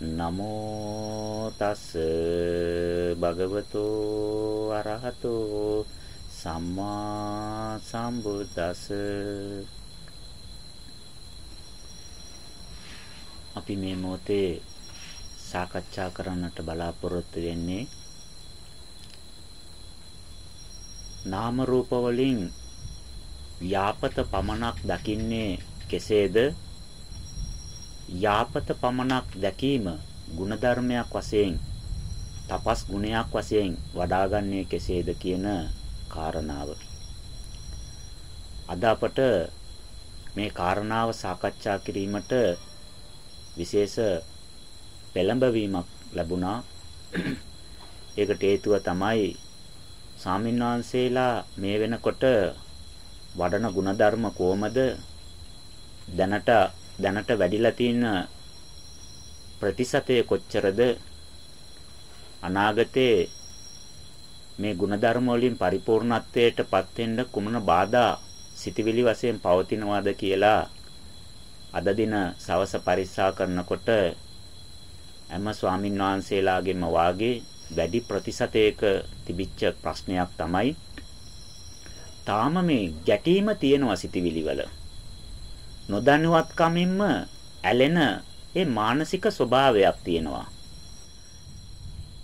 නමෝ තස් භගවතු අරහතෝ සම්මා සම්බුද්දස් අපි මේ මොහොතේ සාකච්ඡා කරන්නට බලාපොරොත්තු වෙන්නේ නාම රූප වලින් ව්‍යාපත පමණක් දකින්නේ කෙසේද? යාපත පමණක් දැකීම ಗುಣධර්මයක් වශයෙන් තපස් ගුණයක් වශයෙන් වඩාගන්නේ කෙසේද කියන කාරණාව. අද අපට මේ කාරණාව සාකච්ඡා කිරීමට විශේෂ පෙළඹවීමක් ලැබුණා. ඒකට හේතුව තමයි සාමින්වංශේලා මේ වෙනකොට වඩන ಗುಣධර්ම කොහමද දැනට දැනට වැඩිලා තියෙන ප්‍රතිශතය කොච්චරද? අනාගතේ මේ ಗುಣධර්ම වලින් පරිපූර්ණත්වයටපත් වෙන්න කුමන බාධා සිටිවිලි වශයෙන් පවතිනවාද කියලා අද දින සවස පරික්ෂා කරනකොට හැම ස්වාමින් වහන්සේලාගෙම වාගේ වැඩි ප්‍රතිශතයක තිබිච්ච ප්‍රශ්නයක් තමයි තාම මේ ගැටීම තියෙනවා සිටිවිලි වල. නොදැනුවත්කමින්ම ඇලෙන ඒ මානසික ස්වභාවයක් තියෙනවා.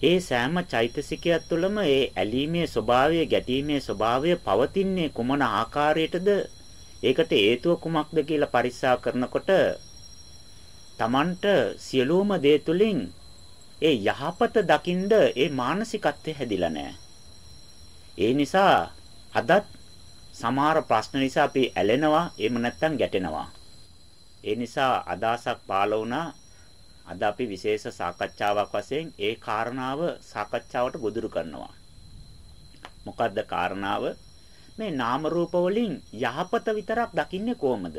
ඒ සෑම චෛතසිකයක් තුළම ඒ ඇලීමේ ස්වභාවය, ගැටීමේ ස්වභාවය පවතින්නේ කුමන ආකාරයටද? ඒකට හේතුව කුමක්ද කියලා පරික්ෂා කරනකොට Tamanට සියලුම දේ තුලින් ඒ යහපත දකින්ද ඒ මානසිකත්වය හැදිලා නැහැ. ඒ නිසා අදත් සමහර ප්‍රශ්න නිසා අපි ඇලෙනවා එහෙම නැත්නම් ගැටෙනවා. ඒ නිසා අදහසක් පාළ වුණා අද අපි විශේෂ සාකච්ඡාවක් වශයෙන් ඒ කාරණාව සාකච්ඡාවට ගොදුරු කරනවා. මොකද්ද කාරණාව? මේ නාම රූප වලින් යහපත විතරක් දකින්නේ කොහමද?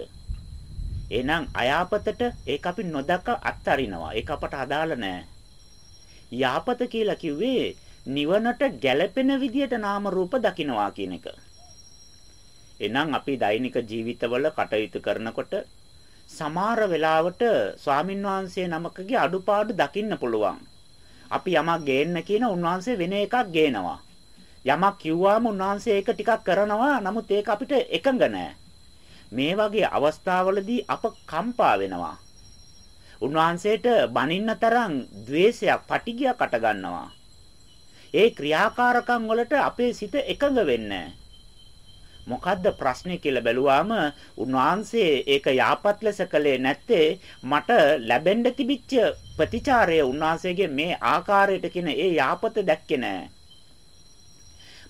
එහෙනම් අයහපතට ඒක අපි නොදක අත්හරිනවා. ඒක අපට අදාළ නෑ. යහපත කියලා කිව්වේ නිවනට ගැළපෙන විදියට නාම රූප දකින්නවා කියන එක. එහෙනම් අපි දෛනික ජීවිතවල කටයුතු කරනකොට සමහර වෙලාවට ස්වාමින් වහන්සේ නමකගේ අඩුපාඩු දකින්න පුළුවන්. අපි යමක් ගේන්න කියන උන්වහන්සේ වෙන එකක් ගේනවා. යමක් කිව්වාම උන්වහන්සේ ඒක ටිකක් කරනවා. නමුත් ඒක අපිට එකඟ නැහැ. මේ වගේ අවස්ථාවලදී අප කම්පා වෙනවා. උන්වහන්සේට බනින්න තරම් द्वේෂයක්, පටිගයක් අට ගන්නවා. ඒ ක්‍රියාකාරකම් වලට අපේ සිත එකඟ වෙන්නේ නැහැ. මොකද්ද ප්‍රශ්නේ කියලා බැලුවාම උන්වහන්සේ ඒක යාපත් ලෙස කළේ නැත්තේ මට ලැබෙන්න තිබිච්ච ප්‍රතිචාරය උන්වහන්සේගේ මේ ආකාරයට කියන ඒ යාපත දැක්කේ නෑ.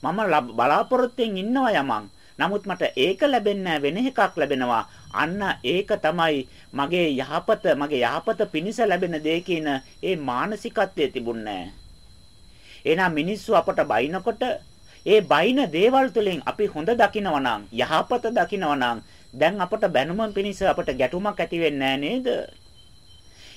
මම බලාපොරොත්තුෙන් ඉන්නවා යමං. නමුත් මට ඒක ලැබෙන්නේ වෙන එකක් ලැබෙනවා. අන්න ඒක තමයි මගේ යහපත මගේ යහපත පිණිස ලැබෙන දේ කියන ඒ මානසිකත්වයේ තිබුණේ නැහැ. එහෙනම් මිනිස්සු අපට බයිනකොට ඒ බයින දේවල් තුළින් අපි හොඳ දකිනවා නම් යහපත දකිනවා නම් දැන් අපට බැනුම පිණිස අපට ගැටුමක් ඇති වෙන්නේ නේද?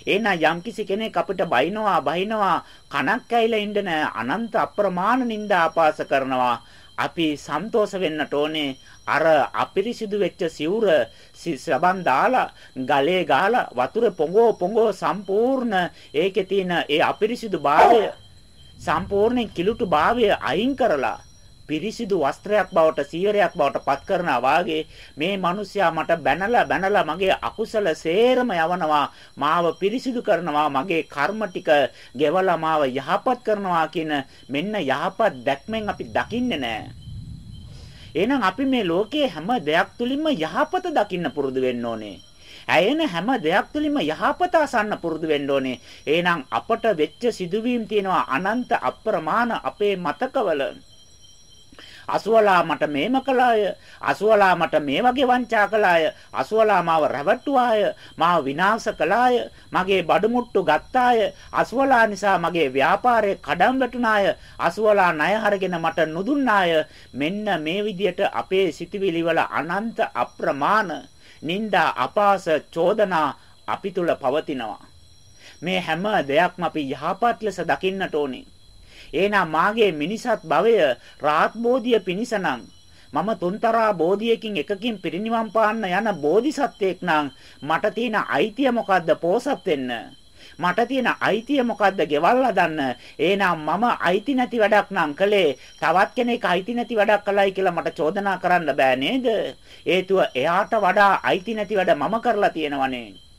එහෙනම් යම්කිසි කෙනෙක් අපිට බයිනවා බයිනවා කනක් ඇයිලා ඉන්න අනන්ත අප්‍රමාණ නිന്ദා ආපාස කරනවා අපි සන්තෝෂ වෙන්නට ඕනේ අර අපිරිසිදු වෙච්ච සිවුර සබන් දාලා ගලේ ගහලා වතුර පොඟෝ පොඟෝ සම්පූර්ණ ඒකේ තියෙන ඒ අපිරිසිදු භාවය සම්පූර්ණයෙන් කිලුටු භාවය අයින් කරලා පිරිසිදු වස්ත්‍රයක් බවට සීවරයක් බවට පත් කරනා වාගේ මේ මිනිසයා මට බැනලා බැනලා මගේ අකුසල සේරම යවනවා මාව පිරිසිදු කරනවා මගේ කර්ම ටික ගෙවලා මාව යහපත් කරනවා කියන මෙන්න යහපත් දැක්මෙන් අපි දකින්නේ නැහැ එහෙනම් අපි මේ ලෝකයේ හැම දෙයක් තුලින්ම යහපත දකින්න පුරුදු වෙන්න ඕනේ ඇයෙන හැම දෙයක් තුළින්ම යහපත අසන්න පුරුදු වෙන්න ඕනේ. එහෙනම් අපට වෙච්ච සිදුවීම් තියෙනවා අනන්ත අප්‍රමාණ අපේ මතකවල. අසුවලා මට මේම කළාය. අසුවලා මට මේ වගේ වංචා කළාය. අසුවලා මාව රැවටුවාය මාව විනාශ කළාය. මගේ බඩමුට්ටු ගත්තාය. අසුවලා නිසා මගේ ව්‍යාපාරේ කඩම් වැටුණාය. අසුවලා ණය හරගෙන මට නුදුන්නාය. මෙන්න මේ විදියට අපේ සිතවිලි වල අනන්ත අප්‍රමාණ නිന്ദා අපාස චෝදනා අපි තුල පවතිනවා. මේ හැම දෙයක්ම අපි යහපත් ලෙස දකින්නට ඕනේ. එහෙනම් මාගේ මිනිසත් භවය රාත් බෝධිය පිනිසනම් මම තුන්තරා බෝධියකින් එකකින් පිරිනිවන් පාන්න යන බෝධිසත්වෙක් නම් මට තියෙන අයිතිය මොකද්ද පෝසත් වෙන්න මට තියෙන අයිතිය මොකද්ද? ගෙවල් හදන්න. එහෙනම් මම අයිති නැති වැඩක් නම් කළේ. තවත් කෙනෙක් අයිති නැති වැඩක් කළයි කියලා මට චෝදනා කරන්න බෑ නේද? හේතුව එයාට වඩා අයිති නැති වැඩ මම කරලා තියෙනවනේ.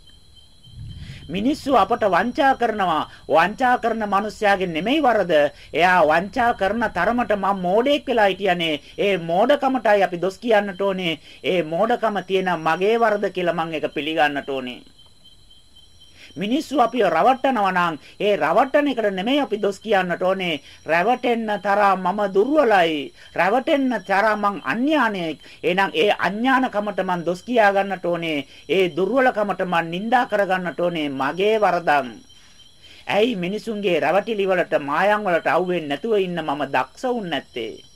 මිනිස්සු අපට වංචා කරනවා. වංචා කරන මිනිස්යාගේ නෙමෙයි වරද. එයා වංචා කරන තරමට මම මෝඩෙක් වෙලා හිටියනේ. ඒ මෝඩකමටයි අපි දොස් කියන්නට ඕනේ. ඒ මෝඩකම තියෙන මගේ වරද කියලා මම ඒක පිළිගන්නට ඕනේ. මිනිස්සු අපිව රවට්ටනවා නම් ඒ රවට්ටන එකට නෙමෙයි අපි දොස් කියන්නට ඕනේ. රැවටෙන්න තරම් මම දුර්වලයි. රැවටෙන්න තරම් මං අඥානයෙක්. එහෙනම් ඒ අඥානකමට මං දොස් කියා ගන්නට ඕනේ. ඒ දුර්වලකමට මං නිඳා කර ගන්නට ඕනේ. මගේ වරදක්. ඇයි මිනිසුන්ගේ රැවටිලි වලට මායම් වලට අවුෙන්නේ නැතුව ඉන්න මම දක්ෂ වුන් නැත්තේ?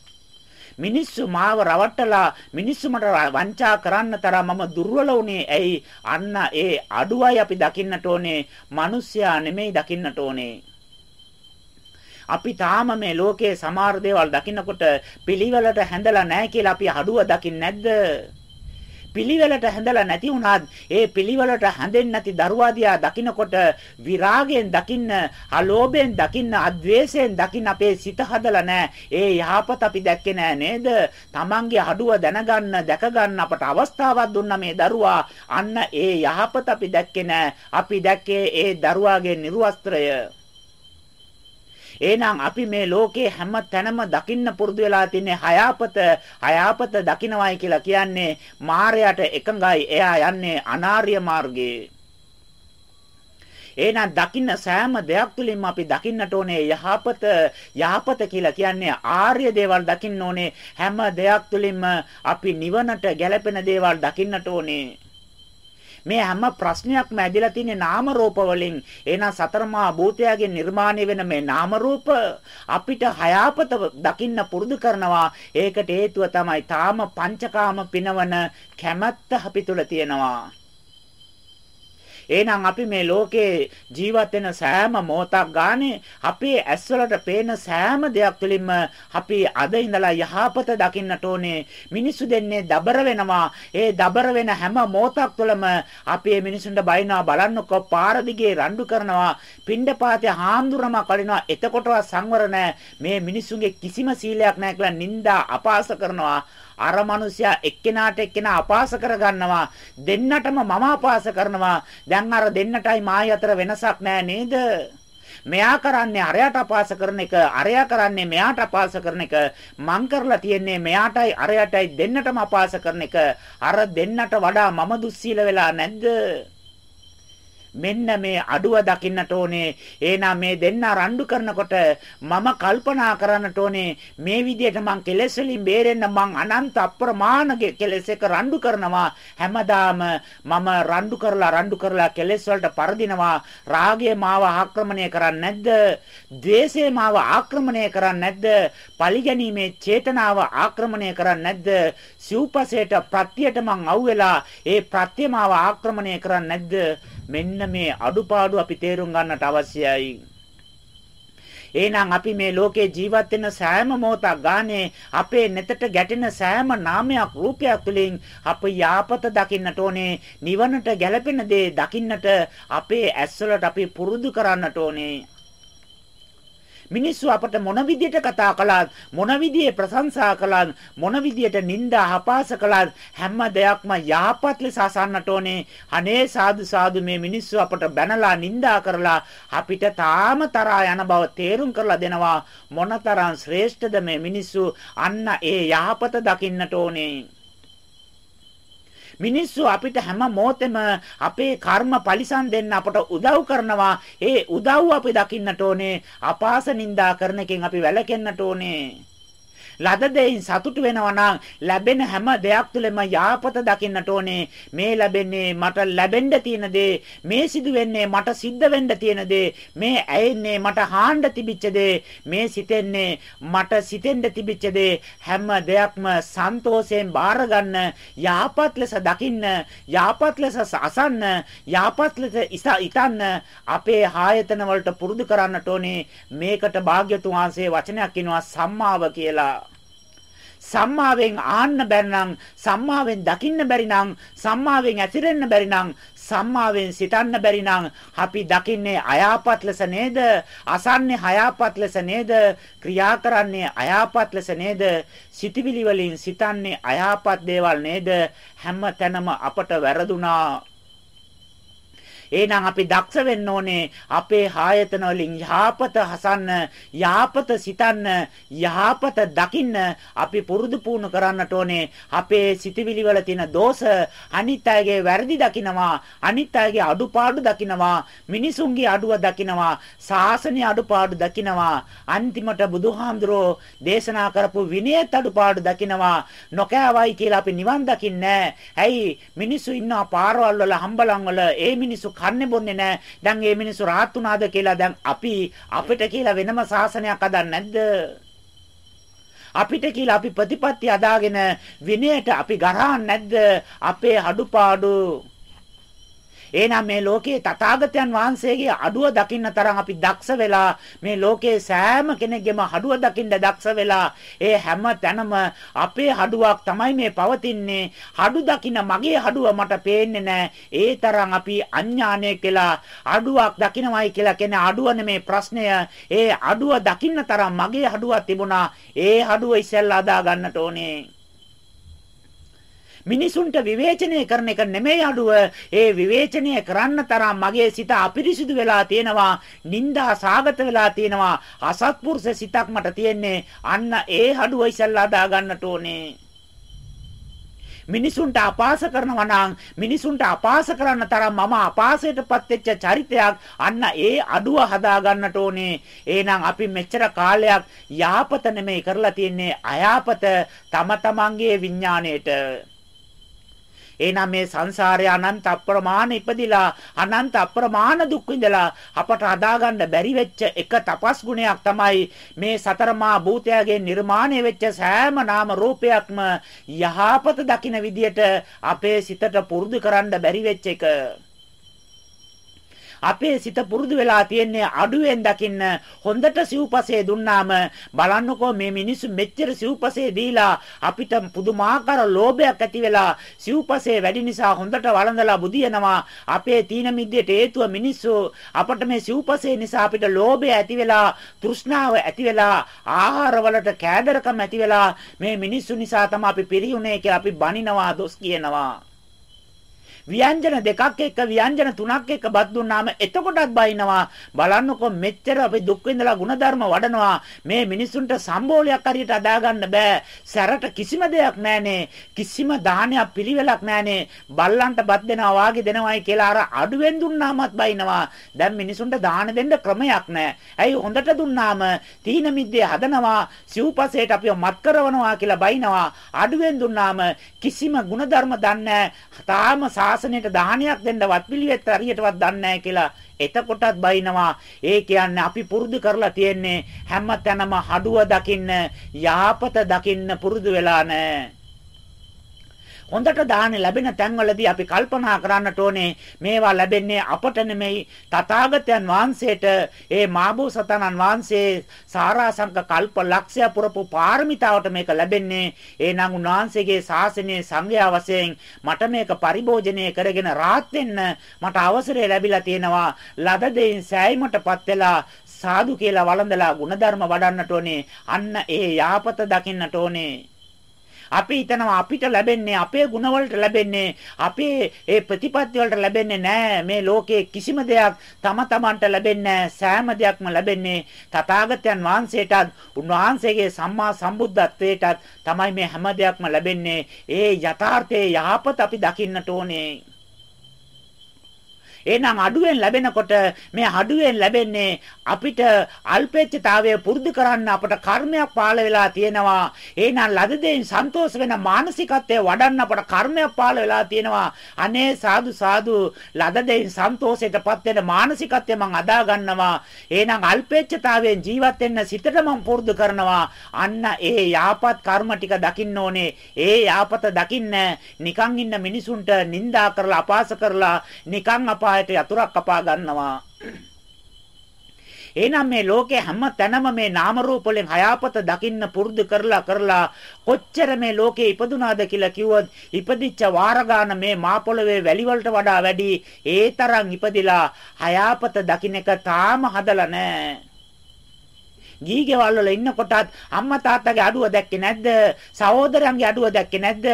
මිනිස්සු මාව රවට්ටලා මිනිස්සු මට වංචා කරන්න තරම් මම දුර්වල වුණේ. ඇයි? අන්න ඒ අඩුවයි අපි දකින්නට ඕනේ. මිනිස්සයා නෙමෙයි දකින්නට ඕනේ. අපි තාම මේ ලෝකයේ සමහර දේවල් දකින්නකොට පිළිවෙලට හැඳලා නැහැ කියලා අපි අඩුව දකින්නේ නැද්ද? පිළිවෙලට හැඳලා නැති වුණත් ඒ පිළිවෙලට හැඳෙන්නේ නැති දරුවා දිහා දකින්නකොට විරාගයෙන් දකින්න, අලෝභයෙන් දකින්න, අද්වේෂයෙන් දකින්න අපේ සිත හදලා නැහැ. ඒ යහපත අපි දැක්කේ නෑ නේද? Tamange අඩුව දැනගන්න, දැකගන්න අපට අවස්ථාවක් දුන්නා මේ දරුවා. අන්න ඒ යහපත අපි දැක්කේ නෑ. අපි දැක්කේ ඒ දරුවාගේ නිර්වස්ත්‍රය. එහෙනම් අපි මේ ලෝකේ හැම තැනම දකින්න පුරුදු වෙලා තින්නේ හයාපත හයාපත දකින්නවයි කියලා කියන්නේ මායයට එකඟයි. එයා යන්නේ අනාර්ය මාර්ගයේ. එහෙනම් දකින්න සෑම දෙයක් තුළින්ම අපි දකින්නට ඕනේ යහපත යහපත කියලා කියන්නේ ආර්ය දේවල් දකින්න ඕනේ. හැම දෙයක් තුළින්ම අපි නිවනට ගැලපෙන දේවල් දකින්නට ඕනේ. මේ හැම ප්‍රශ්නයක්ම ඇදලා තියෙන්නේ නාම රූප වලින්. එහෙනම් සතරමා භූතයාගේ නිර්මාණය වෙන මේ නාම රූප අපිට හයාපත දකින්න පුරුදු කරනවා. ඒකට හේතුව තමයි තාම පංචකාම පිනවන කැමැත්ත අපි තුල තියෙනවා. එහෙනම් අපි මේ ලෝකේ ජීවත් වෙන සෑම මොහොතක් ගානේ අපේ ඇස්වලට පේන සෑම දෙයක් තුළින්ම අපි අද ඉඳලා යහපත දකින්නට ඕනේ. මිනිස්සු දෙන්නේ දබර වෙනවා. ඒ දබර වෙන හැම මොහොතක් තුළම අපි මේ මිනිසුන්ට බයිනවා බලන්නකො පාර දිගේ රණ්ඩු කරනවා. පිණ්ඩපාතේ හාමුදුරම කලිනවා. එතකොටවත් සංවර මේ මිනිස්සුන්ගේ කිසිම සීලයක් නැහැ කියලා නිନ୍ଦා අපාස කරනවා. අර මිනිසයා එක්කෙනාට එක්කෙනා අපාස කරගන්නවා. දෙන්නටම මම අපාස කරනවා. දැන් අර දෙන්නටයි මායි අතර වෙනසක් නෑ නේද? මෙයා කරන්නේ අරයට අපහාස කරන එක අරයා කරන්නේ මෙයාට අපහාස කරන එක. මං කරලා තියෙන්නේ මෙයාටයි අරයටයි දෙන්නටම අපහාස කරන එක. අර දෙන්නට වඩා මම දුස්සීල වෙලා නැද්ද? මෙන්න මේ අඩුව දකින්නට ඕනේ. එහෙනම් මේ දෙන්න රණ්ඩු කරනකොට මම කල්පනා කරන්නට ඕනේ මේ විදිහට මං කෙලෙස් වලින් බේරෙන්න මං අනන්ත අප්‍රමාණ කෙලෙස් එක රණ්ඩු කරනවා. හැමදාම මම රණ්ඩු කරලා රණ්ඩු කරලා කෙලෙස් වලට පරදිනවා. රාගය මාව ආක්‍රමණය කරන්නේ නැද්ද? ද්වේෂය මාව ආක්‍රමණය කරන්නේ නැද්ද? පරිගැනීමේ චේතනාව ආක්‍රමණය කරන්නේ නැද්ද? සිව්පසයට ප්‍රත්‍යයට මං අවුවෙලා ඒ ප්‍රත්‍ය මාව ආක්‍රමණය කරන්නේ නැද්ද? මෙන්න මේ අඩුපාඩු අපි තේරුම් ගන්නට අවශ්‍යයි. එහෙනම් අපි මේ ලෝකේ ජීවත් වෙන සෑම මොහොතක් ගානේ අපේ නෙතට ගැටෙන සෑම නාමයක් රූපයක් තුළින් අපි යාපත දකින්නට ඕනේ නිවනට ගැලපෙන දේ දකින්නට අපේ ඇස්වලට අපි පුරුදු කරන්නට ඕනේ මිනිස්සු අපට මොන විදියට කතා කළත් මොන විදියේ ප්‍රශංසා කළත් මොන විදියට නිନ୍ଦා හපාස කළත් හැම දෙයක්ම යහපත් ලෙස අසන්නට ඕනේ. අනේ සාදු සාදු මේ මිනිස්සු අපට බැනලා නිନ୍ଦා කරලා අපිට තාම තරහා යන බව තේරුම් කරලා දෙනවා. මොනතරම් ශ්‍රේෂ්ඨද මේ මිනිස්සු? අන්න ඒ යහපත දකින්නට ඕනේ. මිනිස්සු අපිට හැම මොහොතෙම අපේ කර්ම පරිසම් දෙන්න අපට උදව් කරනවා. ඒ උදව් අපි දකින්නට ඕනේ. අපාස නින්දා කරන එකෙන් අපි වැළකෙන්නට ඕනේ. ලද දෙයින් සතුටු වෙනවා නම් ලැබෙන හැම දෙයක් තුළම යාපත දකින්නට ඕනේ. මේ ලැබෙන්නේ මට ලැබෙන්න තියෙන දේ, මේ සිදු වෙන්නේ මට සිද්ධ වෙන්න තියෙන දේ, මේ ඇයෙන්නේ මට හාන්න තිබිච්ච දේ, මේ සිතෙන්නේ මට සිතෙන්න තිබිච්ච දේ හැම දෙයක්ම සන්තෝෂයෙන් බාර ගන්න, යාපත් ලෙස දකින්න, යාපත් ලෙස අසන්න, යාපත් ලෙස ඉතන්න අපේ ආයතන වලට පුරුදු කරන්නට ඕනේ. මේකට භාග්‍යතුන් වහන්සේ වචනයක් කියනවා සම්මාව කියලා. සම්මාවෙන් ආන්න බැරි නම් සම්මාවෙන් දකින්න බැරි නම් සම්මාවෙන් ඇතිරෙන්න බැරි නම් සම්මාවෙන් සිතන්න බැරි නම් අපි දකින්නේ අයාපත් ලෙස නේද? අසන්නේ හයාපත් ලෙස නේද? ක්‍රියා කරන්නේ අයාපත් ලෙස නේද? සිතවිලි වලින් සිතන්නේ අයාපත් දේවල් නේද? හැම තැනම අපට වැරදුනා. එහෙනම් අපි දක්ෂ වෙන්න ඕනේ අපේ ආයතන වලින් යහපත හසන්න, යහපත සිතන්න, යහපත දකින්න අපි පුරුදු පුහුණු කරන්නට ඕනේ. අපේ සිතවිලි වල තියෙන දෝෂ අනිත් අයගේ වැරදි දකිනවා, අනිත් අයගේ අඩුපාඩු දකිනවා, මිනිසුන්ගේ අඩුව දකිනවා, සාසනීය අඩුපාඩු දකිනවා. අන්තිමට බුදුහාමුදුරෝ දේශනා කරපු විනයත් අඩුපාඩු දකිනවා. නොකෑවයි කියලා අපි නිවන් දකින්නේ ඇයි මිනිස්සු ඉන්නවා පාරවල් වල හම්බලන් වල ඒ මිනිස්සු කන්නේ බොන්නේ නැහැ. දැන් මේ මිනිස්සු rahat උනාද කියලා දැන් අපි අපිට කියලා වෙනම ශාසනයක් හදන්නේ නැද්ද? අපිට කියලා අපි ප්‍රතිපත්ති අදාගෙන විනයට අපි ගරහන්නේ නැද්ද? අපේ අඩුපාඩු එහෙනම් මේ ලෝකයේ තථාගතයන් වහන්සේගේ අඩුව දකින්න තරම් අපි දක්ෂ වෙලා මේ ලෝකයේ සෑම කෙනෙක්ගේම අඩුව දකින්න දක්ෂ වෙලා ඒ හැම තැනම අපේ අඩුවක් තමයි මේ පවතින්නේ. අඩු දකින්න මගේ අඩුව මට පේන්නේ නැහැ. ඒ තරම් අපි අඥානය කියලා අඩුවක් දකින්නමයි කියලා කියන්නේ අඩුව නෙමේ ප්‍රශ්නය. ඒ අඩුව දකින්න තරම් මගේ අඩුවක් තිබුණා. ඒ අඩුව ඉස්සෙල්ලා අදා ගන්නට ඕනේ. මිනිසුන්ට විවේචනය කරන එක නෙමෙයි අඩුව. ඒ විවේචනය කරන්න තරම් මගේ සිත අපිරිසිදු වෙලා තියෙනවා. නිന്ദා සාගත වෙලා තියෙනවා. අසත්පුරුෂ සිතක් මට තියෙන්නේ. අන්න ඒ අඩුව ඉස්සල්ලා දා ගන්නට ඕනේ. මිනිසුන්ට අපාස කරනවා නම් මිනිසුන්ට අපාස කරන්න තරම් මම අපාසයටපත් වෙච්ච චරිතයක් අන්න ඒ අඩුව හදා ගන්නට ඕනේ එහෙනම් අපි මෙච්චර කාලයක් යාපත නෙමෙයි කරලා තියෙන්නේ අයාපත තම තමන්ගේ විඥාණයට එහෙනම් මේ සංසාරය අනන්ත අප්‍රමාණ ඉපදිලා අනන්ත අප්‍රමාණ දුක් විඳලා අපට හදාගන්න බැරි වෙච්ච එක තපස් ගුණයක් තමයි මේ සතරමා භූතයාගේ නිර්මාණය වෙච්ච සෑම නාම රූපයක්ම යහපත දකින විදියට අපේ සිතට පුරුදු කරන්න බැරි වෙච්ච එක. අපේ සිත පුරුදු වෙලා තියෙන්නේ අඩුවෙන් දකින්න හොඳට සිව්පසේ දුන්නාම බලන්නකෝ මේ මිනිස්සු මෙච්චර සිව්පසේ දීලා අපිට පුදුමාකාර ලෝභයක් ඇති වෙලා සිව්පසේ වැඩි නිසා හොඳට වළඳලා බුදියනවා. අපේ තීන මිද්දේට හේතුව මිනිස්සු අපට මේ සිව්පසේ නිසා අපිට ලෝභය ඇති වෙලා තෘෂ්ණාව ඇති වෙලා ආහාර වලට කෑදරකම ඇති වෙලා මේ මිනිස්සු නිසා තමයි අපි පිරිහුනේ කියලා අපි බනිනවා දොස් කියනවා. ව්‍යංජන දෙකක් එක්ක ව්‍යංජන තුනක් එක්ක බත් දුන්නාම එතකොටත් බයිනවා. බලන්නකො මෙච්චර අපි දුක් විඳලා ಗುಣධර්ම වඩනවා. මේ මිනිසුන්ට සම්බෝලයක් හරියට අදා ගන්න බෑ. සැරට කිසිම දෙයක් නැහනේ. කිසිම දානයක් පිළිවෙලක් නැහනේ. බල්ලන්ට බත් දෙනවා වාගේ දෙනවයි කියලා අර අඩුවෙන් දුන්නාමත් බයිනවා. දැන් මිනිසුන්ට දාන දෙන්න ක්‍රමයක් නැහැ. ඇයි හොඳට දුන්නාම? තීන මිද්දේ හදනවා. සිව්පසේට අපිව මත් කරනවා කියලා බයිනවා. අඩුවෙන් දුන්නාම කිසිම ಗುಣධර්ම දන්නේ නැහැ. තාම සා ශාසනයට දානයක් දෙන්න වත්පිළිවෙත් හරියටවත් දන්නේ නැහැ කියලා එතකොටත් බයිනවා. ඒ කියන්නේ අපි පුරුදු කරලා තියෙන්නේ හැම තැනම හඩුව දකින්න යහපත දකින්න පුරුදු වෙලා නැහැ. හොඳට දාහනේ ලැබෙන තැන්වලදී අපි කල්පනා කරන්නට ඕනේ මේවා ලැබෙන්නේ අපට නෙමෙයි තථාගතයන් වහන්සේට. ඒ මාබෝසතනන් වහන්සේ සාරාංශක කල්ප ලක්ෂය පුරපු පාරමිතාවට මේක ලැබෙන්නේ. එහෙනම් උන්වහන්සේගේ ශාසනයේ සංඝයා වශයෙන් මට මේක පරිභෝජනය කරගෙන rahat වෙන්න මට අවසරය ලැබිලා තියෙනවා. ලද දෙයින් සෑයීමටපත් වෙලා සාදු කියලා වළඳලා ಗುಣධර්ම වඩන්නට ඕනේ. අන්න ඒ යාපත දකින්නට ඕනේ. අපි හිතනවා අපිට ලැබෙන්නේ අපේ ගුණ වලට ලැබෙන්නේ අපේ ඒ ප්‍රතිපත්ති වලට ලැබෙන්නේ නැහැ මේ ලෝකයේ කිසිම දෙයක් තම තමන්ට ලැබෙන්නේ සෑම දෙයක්ම ලැබෙන්නේ තථාගතයන් වහන්සේටත් උන්වහන්සේගේ සම්මා සම්බුද්ධත්වයටත් තමයි මේ හැම දෙයක්ම ලැබෙන්නේ. ඒ යථාර්ථයේ යහපත අපි දකින්නට ඕනේ. එහෙනම් අඩුවෙන් ලැබෙනකොට මේ අඩුවෙන් ලැබෙන්නේ අපිට අල්පේච්ඡතාවය පුරුදු කරන්න අපට කර්මයක් පාළ වෙලා තියෙනවා. එහෙනම් ලද දෙයින් සන්තෝෂ වෙන මානසිකත්වය වඩන්න අපට කර්මයක් පාළ වෙලා තියෙනවා. අනේ සාදු සාදු ලද දෙයින් සන්තෝෂයටපත් වෙන මානසිකත්වය මම අදා ගන්නවා. එහෙනම් අල්පේච්ඡතාවයෙන් ජීවත් වෙන්න සිතට මම පුරුදු කරනවා. අන්න ඒ යාපත් කර්ම ටික දකින්න ඕනේ. ඒ යාපත දකින්න නිකන් ඉන්න මිනිසුන්ට නිඳා කරලා අපාස කරලා නිකන් අපා අපායට යතුරක් කපා ගන්නවා. එහෙනම් මේ ලෝකේ හැම තැනම මේ නාම රූප වලින් හයාපත දකින්න පුරුදු කරලා කරලා කොච්චර මේ ලෝකේ ඉපදුනාද කියලා කිව්වොත් ඉපදිච්ච වාර මේ මා පොළවේ වැලි වලට වඩා වැඩි ඒ තරම් ඉපදිලා හයාපත දකින්න එක තාම හදලා නැහැ. ගී ගෙවල් වල ඉන්නකොටත් අම්මා තාත්තගේ අඩුව දැක්කේ නැද්ද? සහෝදරයන්ගේ අඩුව දැක්කේ නැද්ද?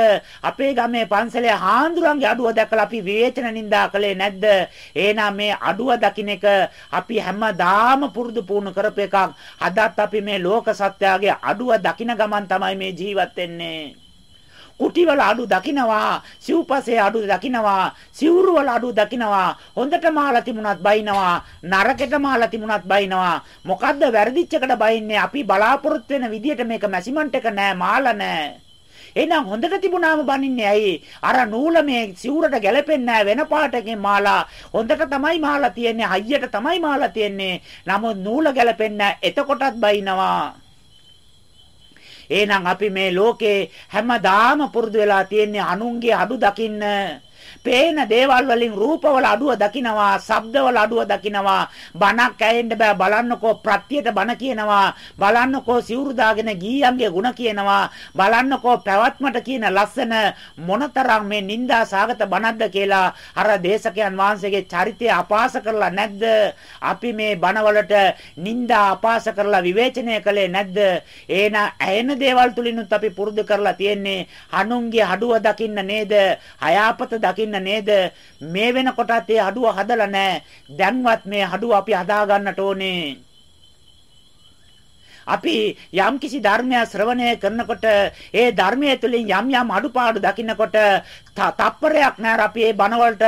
අපේ ගමේ පන්සලේ හාමුදුරන්ගේ අඩුව දැකලා අපි විවේචන නින්දා කළේ නැද්ද? එහෙනම් මේ අඩුව දකින්න එක අපි හැමදාම පුරුදු පුහුණු කරපු එකක්. අදත් අපි මේ ලෝක සත්‍යයේ අඩුව දකින ගමන් තමයි මේ ජීවත් වෙන්නේ. කුටිවල අඩු දකින්නවා සිව්පසේ අඩු දකින්නවා සිවුරු වල අඩු දකින්නවා හොඳට මාලා තිබුණත් බයිනවා නරකෙට මාලා තිබුණත් බයිනවා මොකද්ද වැරදිච්චකට බයින්නේ අපි බලාපොරොත්තු වෙන විදියට මේක මැසිමන්ට් එක නෑ මාලා නෑ එහෙනම් හොඳට තිබුණාම බනින්නේ ඇයි? අර නූල මේ සිවුරට ගැලපෙන්නේ වෙන පාටකින් මාලා. හොඳට තමයි මාලා තියෙන්නේ. හයියට තමයි මාලා තියෙන්නේ. නමුත් නූල ගැලපෙන්නේ එතකොටත් බයිනවා. එහෙනම් අපි මේ ලෝකේ හැමදාම පුරුදු වෙලා තියෙන්නේ අනුන්ගේ අඩු දකින්න. පේන දේවල් වලින් රූපවල අඩුව දකිනවා, ශබ්දවල අඩුව දකිනවා. බණක් ඇහෙන්න බෑ බලන්නකෝ ප්‍රත්‍යයට බණ කියනවා. බලන්නකෝ සිවුරු දාගෙන ගීයන්ගේ ಗುಣ කියනවා. බලන්නකෝ පැවැත්මට කියන ලස්සන මොනතරම් මේ නිന്ദා සාගත බණක්ද කියලා අර දේශකයන් වහන්සේගේ චරිතය අපාස කරලා නැද්ද? අපි මේ බණවලට නිന്ദා අපාස කරලා විවේචනය කළේ නැද්ද? ඒන ඇයෙන දේවල් තුලිනුත් අපි පුරුදු කරලා තියෙන්නේ හනුන්ගේ හඩුව දකින්න නේද? හයාපත දකින්න ඉන්න නේද? මේ වෙනකොටත් ඒ අඩුව හදලා නැහැ. දැන්වත් මේ අඩුව අපි හදා ගන්නට ඕනේ. අපි යම් කිසි ධර්මයක් ශ්‍රවණය කරනකොට ඒ ධර්මයේ තුලින් යම් යම් අඩුපාඩු දකින්නකොට තප්පරයක් නෑර අපි මේ බණවලට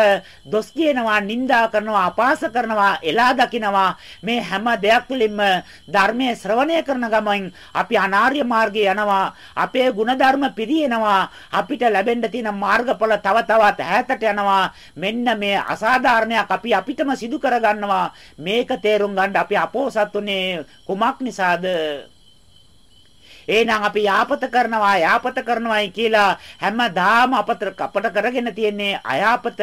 දොස් කියනවා නිඳා කරනවා අපාස කරනවා එලා දකිනවා. මේ හැම දෙයක් තුලින්ම ධර්මයේ ශ්‍රවණය කරන ගමන් අපි අනාර්ය මාර්ගේ යනවා අපේ ಗುಣධර්ම පිරියනවා අපිට ලැබෙන්න තියෙන මාර්ගඵල තව තවත් ඈතට යනවා. මෙන්න මේ අසාධාරණයක් අපි අපිටම සිදු කරගන්නවා. මේක තේරුම් ගන්න අපි අපෝසත් උනේ කුමක් නිසාද? එහෙනම් අපි යාපත කරනවා යාපත කරනවායි කියලා හැමදාම අපත අපට කරගෙන තියෙන්නේ අයාපත.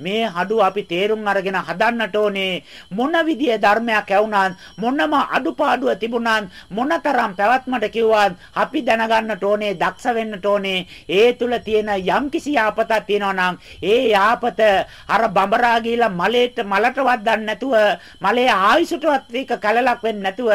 මේ හඩුව අපි තේරුම් අරගෙන හදන්නට ඕනේ. මොන විදිය ධර්මයක් ඇවුනත් මොනම අඩුපාඩුව තිබුණත් මොනතරම් පැවැත්මට කිව්වත් අපි දැනගන්නට ඕනේ දක්ෂ වෙන්නට ඕනේ. ඒ තුල තියෙන යම්කිසි යාපතක් තියෙනවා නම් ඒ යාපත අර බඹරා ගිහිලා මලේට මලටවත් දන්නේ නැතුව මලේ ආයුෂටවත් ඒක කලලක් වෙන්නේ නැතුව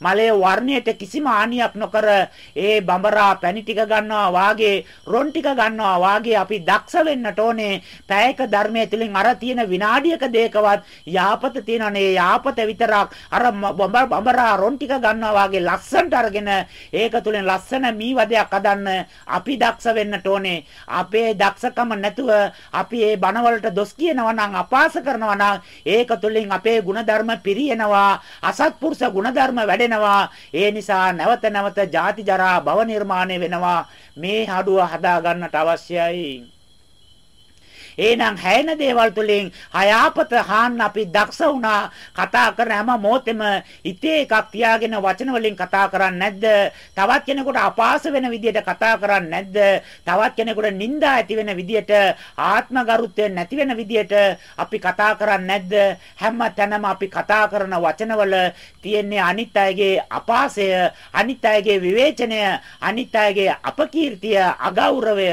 මලේ වර්ණයට කිසිම හානියක් නොකර ඒ බඹරා පැණි ටික ගන්නවා වාගේ රොන් ටික ගන්නවා වාගේ අපි දක්ෂ වෙන්නට ඕනේ. පැයක ධර්මයේ තුලින් අර තියෙන විනාඩියක දෙකවත් යහපත තියෙනනේ යහපත විතරක් අර බඹරා රොන් ටික ගන්නවා වාගේ ලස්සනට අරගෙන ඒක තුලින් ලස්සන මීවදයක් හදන්න අපි දක්ෂ වෙන්නට ඕනේ. අපේ දක්ෂකම නැතුව අපි මේ බණවලට දොස් කියනවා නම් අපාස කරනවා නම් ඒක තුලින් අපේ ಗುಣධර්ම පිරියනවා. අසත්පුරුෂ ಗುಣධර්ම වැඩෙනවා. ඒ නිසා නැවත නැවත ජාති ජරා භව නිර්මාණය වෙනවා. මේ හඩුව හදා ගන්නට අවශ්‍යයි. එහෙනම් හැයෙන දේවල් තුලින් හයාපත හාන්න අපි දක්ෂ වුණා කතා කරන හැම මොහොතෙම ඉතේ එකක් තියාගෙන වචන වලින් කතා කරන්නේ නැද්ද? තවත් කෙනෙකුට අපාස වෙන විදියට කතා කරන්නේ නැද්ද? තවත් කෙනෙකුට නිନ୍ଦා ඇති වෙන විදියට ආත්ම ගරුත්වය නැති වෙන විදියට අපි කතා කරන්නේ නැද්ද? හැම තැනම අපි කතා කරන වචනවල තියෙන්නේ අනිත් අයගේ අපාසය, අනිත් අයගේ විවේචනය, අනිත් අයගේ අපකීර්තිය, අගෞරවය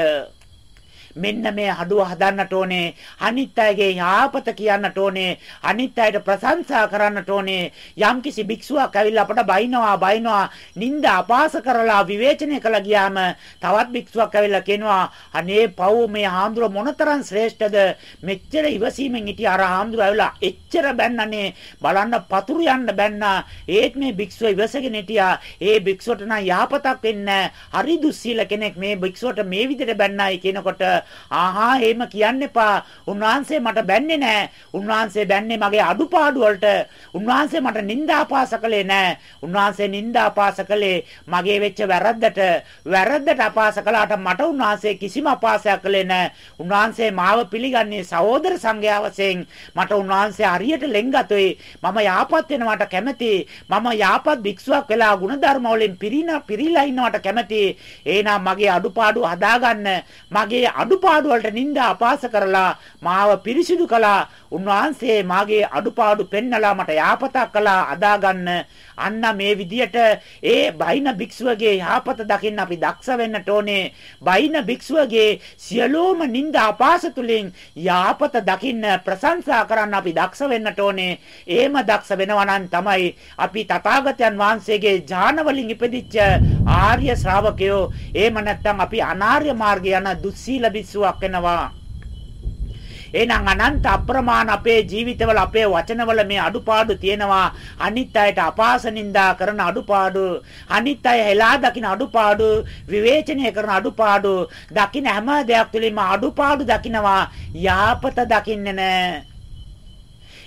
මෙන්න මේ අඩුව හදන්නට ඕනේ. අනිත් අයගේ යාපත කියන්නට ඕනේ. අනිත් අයට ප්‍රශංසා කරන්නට ඕනේ. යම්කිසි භික්ෂුවක් ඇවිල්ලා අපට බයිනවා බයිනවා නිନ୍ଦ අපාස කරලා විවේචනය කළා ගියාම තවත් භික්ෂුවක් ඇවිල්ලා කියනවා අනේ පව් මේ හාමුදුර මොනතරම් ශ්‍රේෂ්ඨද මෙච්චර ඉවසීමෙන් හිටිය අර හාමුදුර ඇවිල්ලා එච්චර බැන්නනේ බලන්න පතුරු යන්න බැන්නා ඒත් මේ භික්ෂුව ඉවසගෙන හිටියා ඒ භික්ෂුවට නම් යහපතක් වෙන්නේ හරි දුස්සීල කෙනෙක් මේ භික්ෂුවට මේ විදිහට බැන්නයි කියනකොට ආහා එහෙම කියන්න එපා. උන්වහන්සේ මට බැන්නේ නෑ. උන්වහන්සේ බැන්නේ මගේ අඩුපාඩු වලට. උන්වහන්සේ මට නිନ୍ଦାපාස කළේ නෑ. උන්වහන්සේ නිନ୍ଦାපාස කළේ මගේ වෙච්ච වැරද්දට. වැරද්දට අපාස කළාට මට උන්වහන්සේ කිසිම අපාසයක් කළේ නෑ. උන්වහන්සේ මාව පිළිගන්නේ සහෝදර සංඝයා වශයෙන්. මට උන්වහන්සේ හරියට ලෙන්ගතොයි. මම යාපත් වෙනවට කැමති. මම යාපත් භික්ෂුවක් වෙලා ಗುಣධර්ම වලින් පිරිනා පිරීලා ඉන්නවට කැමති. එහෙනම් මගේ අඩුපාඩු හදාගන්න. මගේ අඩුපාඩු වලට නිନ୍ଦා අපාස කරලා මාව පිරිසිදු කළා. උන්වහන්සේ මාගේ අඩුපාඩු පෙන්නලා මට යාපතක් කළා අදාගන්න අන්න මේ විදියට ඒ බයින භික්ෂුවගේ යහපත දකින්න අපි දක්ෂ වෙන්නට ඕනේ. බයින භික්ෂුවගේ සියලුම නිന്ദ අපාස තුලින් යහපත දකින්න ප්‍රශංසා කරන්න අපි දක්ෂ වෙන්නට ඕනේ. එහෙම දක්ෂ වෙනවා නම් තමයි අපි තථාගතයන් වහන්සේගේ ඥාන වලින් ඉපදිච්ච ආර්ය ශ්‍රාවකයෝ. එහෙම නැත්නම් අපි අනාර්ය මාර්ගය යන දුස්සීල භික්ෂුවක් වෙනවා. එහෙනම් අනන්ත අප්‍රමාණ අපේ ජීවිතවල අපේ වචනවල මේ අඩුපාඩු තියෙනවා. අනිත් අයට අපහාස නින්දා කරන අඩුපාඩු, අනිත් අය හෙලා දකින අඩුපාඩු, විවේචනය කරන අඩුපාඩු, දකින හැම දෙයක් තුළින්ම අඩුපාඩු දකිනවා. යාපත දකින්නේ නැහැ.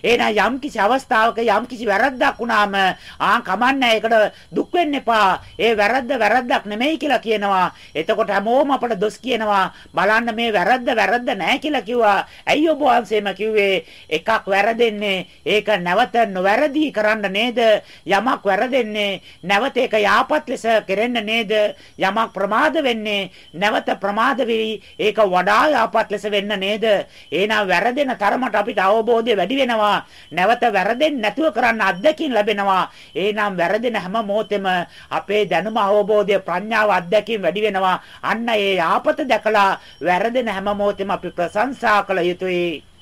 එහෙනම් යම්කිසි අවස්ථාවක යම්කිසි වැරද්දක් වුණාම ආ කමන්නේ ඒකට දුක් වෙන්න එපා. ඒ වැරද්ද වැරද්දක් නෙමෙයි කියලා කියනවා. එතකොට හැමෝම අපට දොස් කියනවා. බලන්න මේ වැරද්ද වැරද්ද නෑ කියලා කිව්වා. ඇයි ඔබ වහන්සේම කිව්වේ එකක් වැරදෙන්නේ ඒක නැවත නොවැරදි කරන්න නේද? යමක් වැරදෙන්නේ නැවත ඒක යාපත් ලෙස කෙරෙන්න නේද? යමක් ප්‍රමාද වෙන්නේ නැවත ප්‍රමාද වෙවි ඒක වඩා යාපත් ලෙස වෙන්න නේද? එහෙනම් වැරදෙන තරමට අපිට අවබෝධය වැඩි වෙනවා. නැවත වැරදෙන්නේ නැතුව කරන්න අත්දැකීම් ලැබෙනවා. එහෙනම් වැරදෙන හැම මොහොතෙම අපේ දැනුම අවබෝධය ප්‍රඥාව අත්දැකීම් වැඩි වෙනවා. අන්න ඒ ආපත දැකලා වැරදෙන හැම මොහොතෙම අපි ප්‍රශංසා කළ යුතුයි.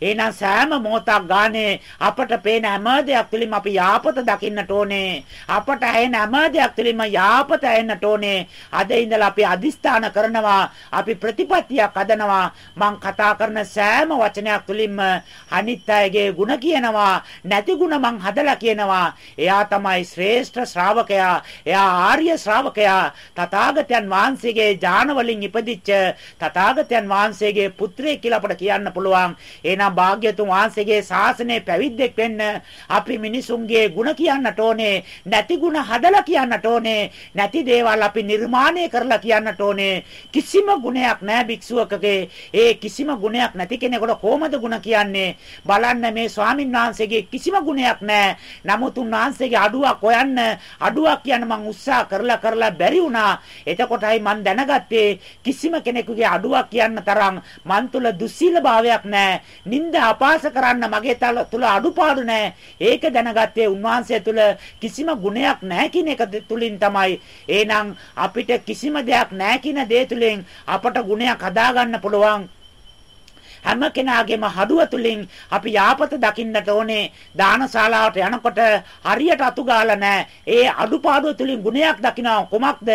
එහෙනම් සෑම මොහොතක් ගානේ අපට පේන හැම දෙයක් තුළින්ම අපි යාපත දකින්නට ඕනේ. අපට ඇහෙන හැම දෙයක් තුළින්ම යාපත ඇහෙන්නට ඕනේ. අද ඉඳලා අපි අදිස්ථාන කරනවා. අපි ප්‍රතිපත්තියක් හදනවා. මං කතා කරන සෑම වචනයක් තුළින්ම අනිත් අයගේ ಗುಣ කියනවා. නැති ಗುಣ මං හදලා කියනවා. එයා තමයි ශ්‍රේෂ්ඨ ශ්‍රාවකයා. එයා ආර්ය ශ්‍රාවකයා. තථාගතයන් වහන්සේගේ ඥාන වලින් ඉපදිච්ච තථාගතයන් වහන්සේගේ පුත්‍රයෙක් කියලා අපට කියන්න පුළුවන්. එහෙනම් එහෙනම් භාග්‍යතුන් වහන්සේගේ ශාසනය පැවිද්දෙක් වෙන්න අපි මිනිසුන්ගේ ಗುಣ කියන්නට ඕනේ නැති ಗುಣ හදලා කියන්නට ඕනේ නැති දේවල් අපි නිර්මාණය කරලා කියන්නට ඕනේ කිසිම ගුණයක් නැහැ භික්ෂුවකගේ ඒ කිසිම ගුණයක් නැති කෙනෙකුට කොහොමද ಗುಣ කියන්නේ බලන්න මේ ස්වාමින් වහන්සේගේ කිසිම ගුණයක් නැහැ නමුත් උන්වහන්සේගේ අඩුවක් හොයන්න අඩුවක් කියන්න මං උත්සාහ කරලා කරලා බැරි වුණා එතකොටයි මං දැනගත්තේ කිසිම කෙනෙකුගේ අඩුවක් කියන්න තරම් මන් තුල දුස්සීල භාවයක් නැහැ නිନ୍ଦ අපාස කරන්න මගේ තුල අඩුපාඩු නැහැ. ඒක දැනගත්තේ උන්වහන්සේ තුල කිසිම ගුණයක් නැහැ කියන එක තුලින් තමයි. එහෙනම් අපිට කිසිම දෙයක් නැහැ කියන දේ තුලින් අපට ගුණයක් හදාගන්න පුළුවන්. හැම කෙනාගේම හඩුව තුලින් අපි යාපත දකින්නට ඕනේ. දානශාලාවට යනකොට හරියට අතු ගාලා නැහැ. ඒ අඩුපාඩුව තුලින් ගුණයක් දකිනවා කොමක්ද?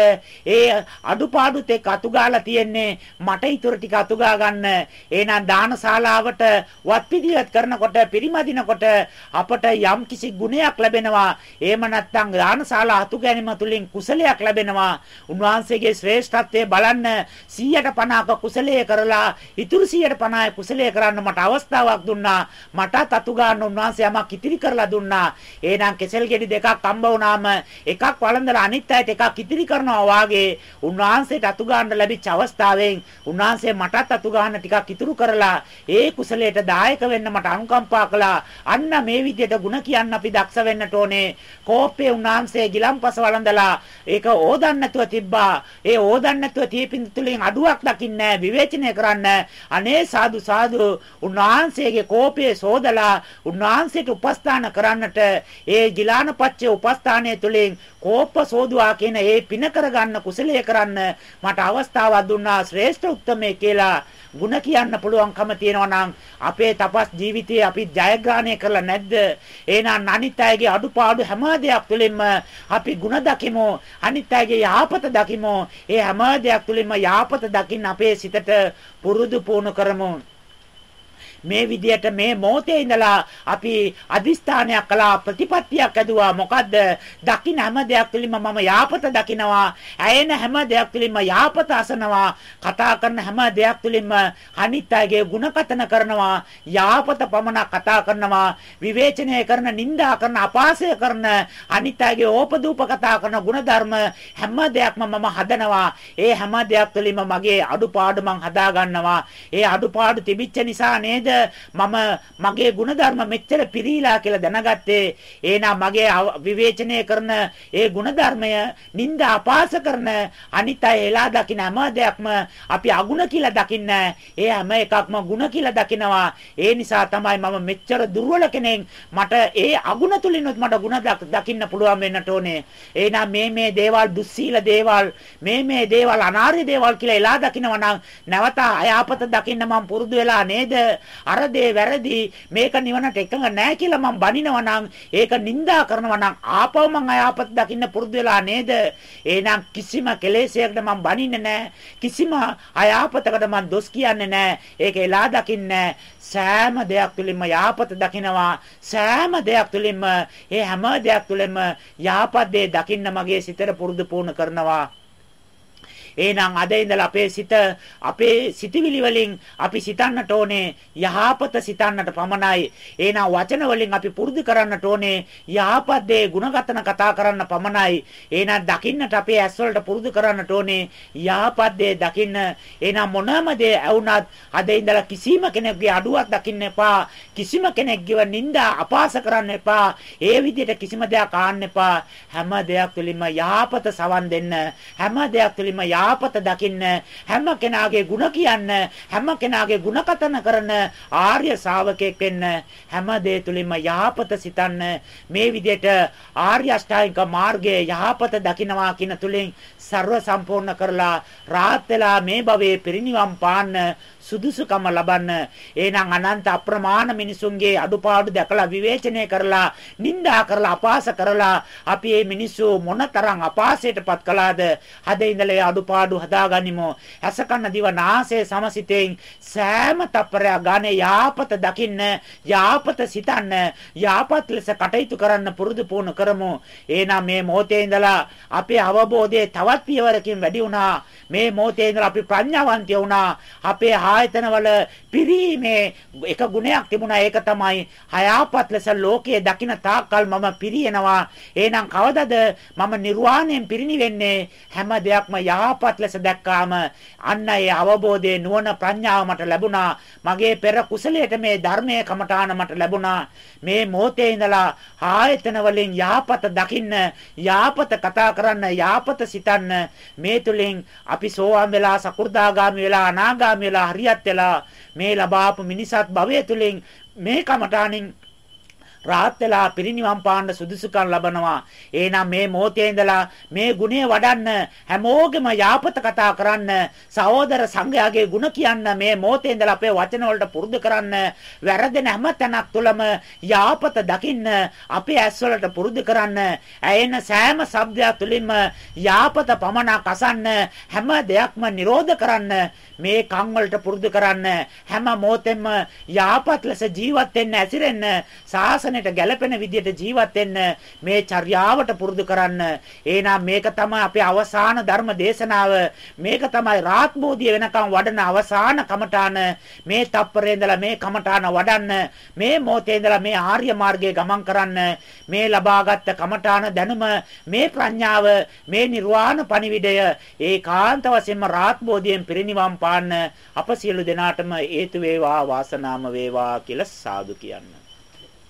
ඒ අඩුපාඩුත් එක්ක අතු ගාලා තියෙන්නේ මට ඊතර ටික අතු ගා ගන්න. එහෙනම් දානශාලාවට වත්පිළිවෙත් කරනකොට පිරිමදිනකොට අපට යම් කිසි ගුණයක් ලැබෙනවා. එහෙම නැත්නම් දානශාලා අතු ගැනීම තුලින් කුසලයක් ලැබෙනවා. උන්වහන්සේගේ ශ්‍රේෂ්ඨත්වය බලන්න. 150ක කුසලයේ කරලා ඉතුරු 150 කුසලයේ කරන්න මට අවස්ථාවක් දුන්නා. මටත් අතු ගන්න උන්වහන්සේ යමක් ඉතිරි කරලා දුන්නා. එහෙනම් කෙසෙල් ගෙඩි දෙකක් හම්බ වුණාම එකක් වළඳලා අනිත් අයට එකක් ඉතිරි කරනවා වාගේ උන්වහන්සේට අතු ගන්න ලැබිච්ච අවස්ථාවෙන් උන්වහන්සේ මටත් අතු ගන්න ටිකක් ඉතුරු කරලා ඒ කුසලයට දායක වෙන්න මට අනුකම්පා කළා. අන්න මේ විදිහට ಗುಣ කියන්න අපි දක්ෂ වෙන්නට ඕනේ. කෝප්පේ උන්වහන්සේ ගිලම්පස වළඳලා ඒක ඕදන්න නැතුව තිබ්බා. ඒ ඕදන්න නැතුව තියපින් තුලින් අඩුවක් දකින්නේ විවේචනය කරන්න. අනේ සාදු සාදු උන්වහන්සේගේ කෝපය සෝදලා උන්වහන්සේට උපස්ථාන කරන්නට ඒ ගිලානපච්චේ උපස්ථානය තුළින් කෝප සෝදුවා කියන ඒ පින කරගන්න කුසලයේ කරන්න මට අවස්ථාවක් දුන්නා ශ්‍රේෂ්ඨ උත්තමේ කියලා ಗುಣ කියන්න පුළුවන්කම තියෙනවා නම් අපේ තපස් ජීවිතයේ අපි ජයග්‍රහණය කරලා නැද්ද? එහෙනම් අනිත් අයගේ අඩුපාඩු හැම දෙයක් තුළින්ම අපි ಗುಣ දකිමු. අනිත් අයගේ යහපත දකිමු. ඒ හැම දෙයක් තුළින්ම යහපත දකින්න අපේ සිතට පුරුදු පුහුණු කරමු. මේ විදියට මේ මොහොතේ ඉඳලා අපි අදිස්ථානයක් කළා ප්‍රතිපත්තියක් ඇදුවා. මොකද්ද? දකින්න හැම දෙයක් පිළිම මම යාපත දකිනවා. ඇයෙන හැම දෙයක් පිළිම යාපත අසනවා. කතා කරන හැම දෙයක් පිළිම අනිත් අයගේ ಗುಣකතන කරනවා. යාපත පමණ කතා කරනවා. විවේචනය කරන නිඳා කරන අපාසය කරන අනිත් අයගේ ඕපදූප කතා කරන ಗುಣධර්ම හැම දෙයක්ම මම හදනවා. ඒ හැම දෙයක් පිළිම මගේ අඩුපාඩු මං හදා ගන්නවා ඒ අඩුපාඩු තිබිච්ච නිසා නේද? මම මගේ ಗುಣධර්ම මෙච්චර පිරීලා කියලා දැනගත්තේ එහෙනම් මගේ විවේචනය කරන ඒ ಗುಣධර්මය නිନ୍ଦා අපාස කරන අනිත් අය එලා දකින හැම දෙයක්ම අපි අගුණ කියලා දකින්න. ඒ හැම එකක්ම ಗುಣ කියලා දකිනවා. ඒ නිසා තමයි මම මෙච්චර දුර්වල කෙනෙක්. මට ඒ අගුණ තුලිනුත් මට ಗುಣ දකින්න පුළුවන් වෙන්නට ඕනේ. එහෙනම් මේ මේ දේවල් දුස්සීල දේවල් මේ මේ දේවල් අනාර්ය දේවල් කියලා එලා දකිනවා නම් නැවත අයාපත දකින්න මම පුරුදු වෙලා නේද? අර දේ වැරදි මේක නිවනට එකඟ නැහැ කියලා මම බනිනවා නම් ඒක නිඳා කරනවා නම් ආපහු මම අයාපත දකින්න පුරුදු වෙලා නේද? එහෙනම් කිසිම කෙලෙසයකට මම බනින්නේ නැහැ. කිසිම අයාපතකට මම දොස් කියන්නේ නැහැ. ඒක එලා දකින්නේ සෑම දෙයක් තුළින්ම යාපත දකිනවා සෑම දෙයක් තුළින්ම ඒ හැම දෙයක් තුළින්ම යාපත් දේ දකින්න මගේ සිතට පුරුදු පුහුණු කරනවා එහෙනම් අද ඉඳලා අපේ සිත අපේ සිටිවිලි වලින් අපි සිතන්නට ඕනේ යහපත සිතන්නට පමණයි. එහෙනම් වචන වලින් අපි පුරුදු කරන්නට ඕනේ යහපත් දේ ಗುಣගතන කතා කරන්න පමණයි. එහෙනම් දකින්නට අපේ ඇස් වලට පුරුදු කරන්නට ඕනේ යහපත් දේ දකින්න. එහෙනම් මොනම දේ ඇවුනත් අද ඉඳලා කිසිම කෙනෙකුගේ අඩුවක් දකින්න එපා. කිසිම කෙනෙක්ගේ නිନ୍ଦා අපාස කරන්න එපා. ඒ විදිහට කිසිම දෙයක් ආන්න එපා. හැම දෙයක් තුළින්ම යහපත සවන් දෙන්න. හැම දෙයක් තුළින්ම යහ යහපත දකින්න හැම කෙනාගේ ಗುಣ කියන්න හැම කෙනාගේ ಗುಣ කතන කරන ආර්ය ශාවකෙක් වෙන්න හැම දේ තුලින්ම යහපත සිතන්න. මේ විදිහට ආර්ය අෂ්ටාංගික මාර්ගයේ යහපත දකින්නවා කියන තුලින් ਸਰව සම්පූර්ණ කරලා රාහත් වෙලා මේ භවයේ පිරිනිවන් පාන්න සුදුසුකම ලබන්න. එහෙනම් අනන්ත අප්‍රමාණ මිනිසුන්ගේ අඩුපාඩු දැකලා විවේචනය කරලා නිඳා කරලා අපාස කරලා අපි මේ මිනිස්සු මොනතරම් අපාසයටපත් කළාද? හද ඉඳලා අඩුපාඩු හදාගනිමු. ඇසකන්න දිව නාසය සමසිතෙන් සෑම තප්පරයක් ගානේ යාපත දකින්න යාපත සිතන්න යාපත් ලෙස කටයුතු කරන්න පුරුදු පුහුණු කරමු. එහෙනම් මේ මොහොතේ ඉඳලා අපේ අවබෝධය තවත් පියවරකින් වැඩි වුණා. මේ මොහොතේ ඉඳලා අපි ප්‍රඥාවන්තය වුණා. අපේ ආයතනවල පිරීමේ එක ගුණයක් තිබුණා. ඒක තමයි හයාපත් ලෙස ලෝකයේ දකින තාක්කල් මම පිරියනවා. එහෙනම් කවදද මම නිර්වාණයෙන් පිරිනිවෙන්නේ? හැම දෙයක්ම යහපත් ලෙස දැක්කාම අන්න ඒ අවබෝධයේ නුවණ ප්‍රඥාව මට ලැබුණා. මගේ පෙර කුසලයට මේ ධර්මයේ කමඨාන මට ලැබුණා. මේ මොහොතේ ඉඳලා ආයතන වලින් යහපත දකින්න, යහපත කතා කරන්න, යහපත සිතන්න මේ තුලින් අපි සෝවාන් වෙලා සකු르දාගාමි වෙලා අනාගාමි වෙලා හරියත් වෙලා මේ ලබාපු මිනිසත් භවය තුලින් මේ කමඨානින් රාහත් වෙලා පිරිනිවන් පාන්න සුදුසුකම් ලබනවා. එහෙනම් මේ මොහොතේ ඉඳලා මේ ගුණය වඩන්න හැමෝගෙම යාපත කතා කරන්න සහෝදර සංඝයාගේ ගුණ කියන්න මේ මොහොතේ ඉඳලා අපේ වචන වලට පුරුදු කරන්න වැරදෙන හැම තැනක් තුළම යාපත දකින්න අපේ ඇස් වලට පුරුදු කරන්න ඇයෙන සෑම શબ્දයක් තුළින්ම යාපත පමණක් අසන්න හැම දෙයක්ම නිරෝධ කරන්න මේ කන් වලට පුරුදු කරන්න හැම මොහොතෙම යාපත් ලෙස ජීවත් වෙන්න ඇසිරෙන්න සාසන වචනයට ගැළපෙන විදිහට ජීවත් වෙන්න මේ චර්යාවට පුරුදු කරන්න. එහෙනම් මේක තමයි අපේ අවසාන ධර්ම දේශනාව. මේක තමයි රාත්බෝධිය වෙනකම් වඩන අවසාන කමඨාන. මේ තප්පරේ ඉඳලා මේ කමඨාන වඩන්න. මේ මොහොතේ ඉඳලා මේ ආර්ය මාර්ගයේ ගමන් කරන්න. මේ ලබාගත් කමඨාන දැනුම මේ ප්‍රඥාව මේ නිර්වාණ පණිවිඩය ඒකාන්ත වශයෙන්ම රාත්බෝධියෙන් පිරිනිවන් පාන්න අප සියලු දෙනාටම හේතු වේවා වාසනාම වේවා කියලා සාදු කියන්න.